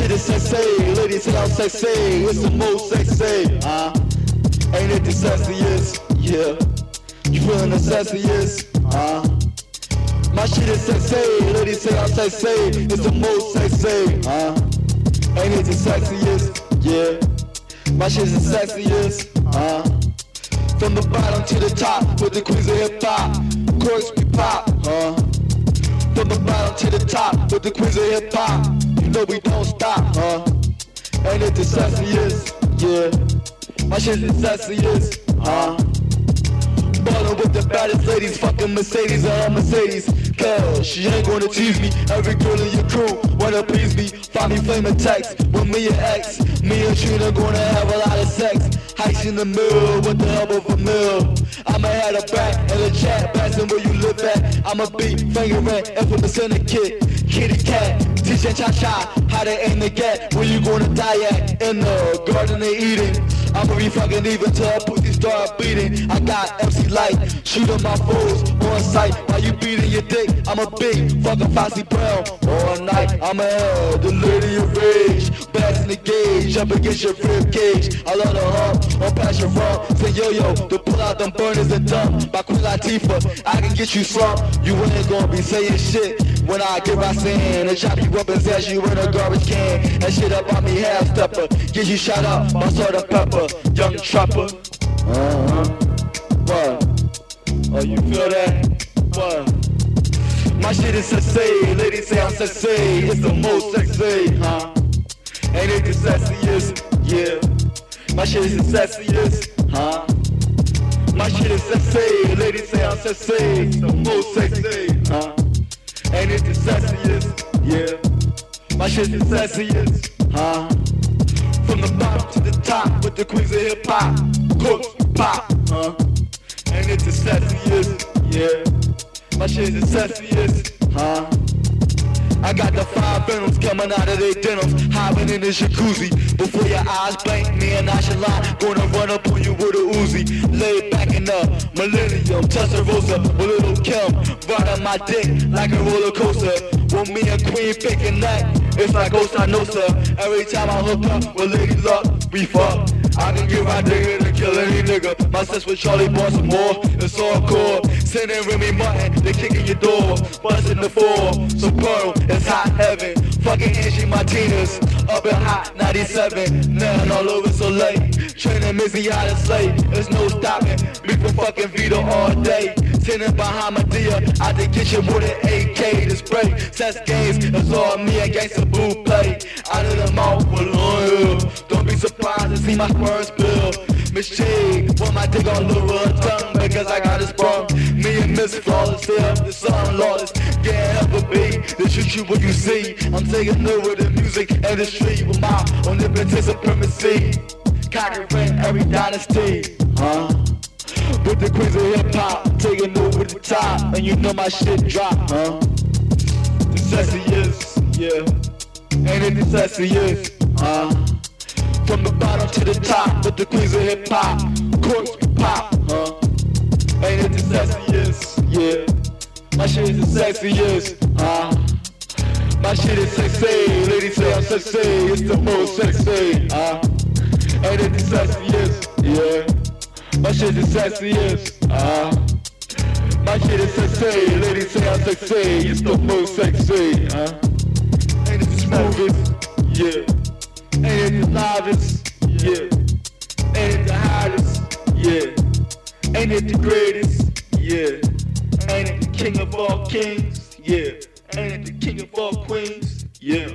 shit is sexy, ladies I'm sexy, it's the most sexy, huh? Ain't it the sexiest? Yeah. You feeling the sexiest? Huh? My shit is sexy, ladies I'm sexy, it's the most sexy, huh? Ain't it the sexiest? Yeah. My shit is the sexiest, huh? From the bottom to the top, with the queens of hip hop, course we pop, huh? From the bottom to the top, with the queens of hip hop, know we don't stop, huh? Ain't it the sexiest? Yeah. My shit is the sexiest, huh? Ballin' with the baddest ladies, fucking Mercedes or a Mercedes. Cause she ain't gonna tease me. Every girl in your crew wanna please me. Find me flaming text with me and X. Me and Trina gonna have a lot of sex. Heights in the mill with the help of a mill. I'ma I'ma be fingering in the kid. Kitty cat, teaching cha cha, how to aim the get. Where you gonna die at? In the garden of Eden. I'ma be fucking even till pussy start beating. I got MC Lyte, shooting my foes on sight. While you beating your dick, I'm a big fucking Foxy Brown. All night, I'm a hell, the lady of rage. In the gauge, up against your rib cage. I love the hump, on past your rump. Say yo yo, to pull out them burners and dump. By Queen Latifah, I can get you slumped. You ain't gonna be saying shit when I get my sin. And chop you up and sash you in a garbage can. That shit up on me half stepper. Get you shot up, my Salt-N-Pepa. Young trapper. Uh-huh. What? Oh, you feel that? What? My shit is sexy, ladies say I'm sexy, it's the most sexy, huh? Ain't it the sexiest? Yeah. My shit is the huh? My shit is sexy, ladies say I'm sexy, it's the most sexy, huh? Ain't it the sexiest? Yeah. My shit is sexiest, huh? From the bottom to the top with the queens of hip hop, cooks pop, huh? Ain't it the sexiest? Yeah. My shit is the sexiest, huh? I got the five venoms coming out of their denims, hopping in the jacuzzi. Before your eyes blink, me and Nonchalant gonna run up on you with a Uzi. Lay back in the millennium, Tussarosa with little Kim, riding my dick like a roller coaster. Want me and Queen picking that? It's like Osa Nosa. Every time I hook up with Lady Luck, we fuck. I can get my nigga to kill any nigga. My sis with Charli Baltimore. It's all core. Sending Remy Martin, they kicking your door. Busting the four. So Pearl, it's hot heaven. Fucking Angie Martinez. Up in hot 97. Now all over so late. Training Missy how to slay. There's no stopping. Me from fucking Vito all day. Tending behind my dear. I did get you with an AK to spray. Test games, it's all me and gangsta boo play. Out of the mouth with loyal. Don't be surprised see my sperm spill. Miss J, want my dick on Laura tongue because I got it sprung. Me and Miss Flawless here, the son lawless. Help but be, they shoot you what you see. I'm taking over the music industry with my omnipotent supremacy. Conquering every dynasty, huh? With the queens of hip hop, taking over the top, and you know my shit drop, huh? The sexiest, yeah. Ain't it the sexiest, huh? From the bottom to the top, with the queens of hip hop, we pop, huh? Ain't it the sexiest, yeah. My shit is the sexiest, huh? My shit is sexy, ladies say I'm sexy, it's the most sexy, huh? Ain't it the sexiest, yeah. My shit is sexiest, huh? My shit is sexy, ladies say I'm sexy, it's the most sexy, huh? Ain't it the smoothest, yeah ain't the loudest, yeah. Ain't the hardest, yeah. Ain't it the greatest, yeah. Ain't it the king of all kings, yeah. Ain't it the king of all queens, yeah.